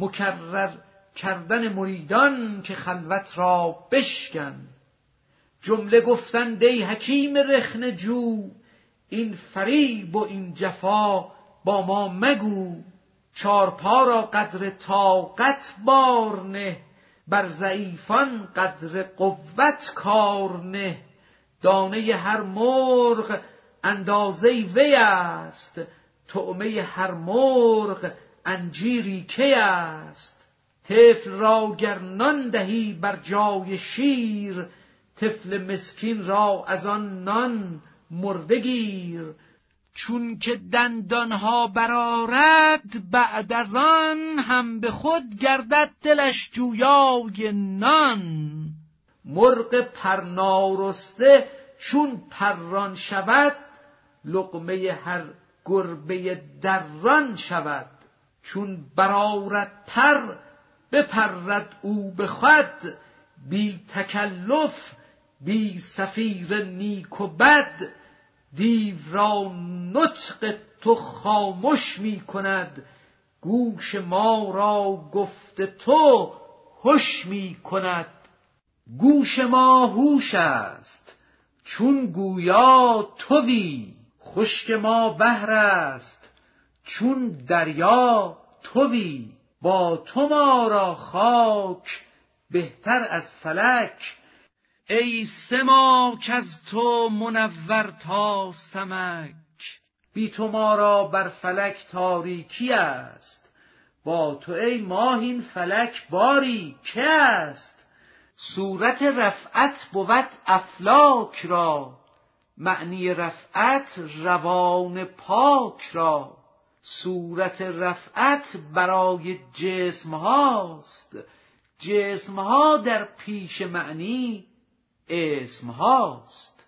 مکرر کردن مریدان که خلوت را بشکن. جمله گفتند ای حکیم رخن جو این فریب و این جفا با ما مگو. چارپا را قدر طاقت بار نه بر ضعیفان قدر قوت کار نه. دانه هر مرغ اندازه وی است طعمه هر مرغ انجیری کی است؟ طفل را گر نان دهی بر جای شیر طفل مسکین را از آن نان مرده گیر. چون که دندانها برارد بعد از آن هم به خود گردد دلش جویای نان. مرغ پرنارسته چون پران شود لقمه هر گربه دران شود. چون برارد پر بپرد او به خود بی تکلف بی سفیر نیک و بد دیو را نطق تو خامش می کند گوش ما را گفت تو هش می کند. گوش ما هوش است چون گویا توی خشک ما بحر است. چون دریا توی با تو ما را خاک بهتر از فلک. ای سما از تو منور تا سمک. بی تو ما را بر فلک تاریکی است. با تو ای ماه این فلک باری که است؟ صورت رفعت بود افلاک را. معنی رفعت روان پاک را. صورت رفعت برای جسم هاست. جسم ها در پیش معنی اسم هاست.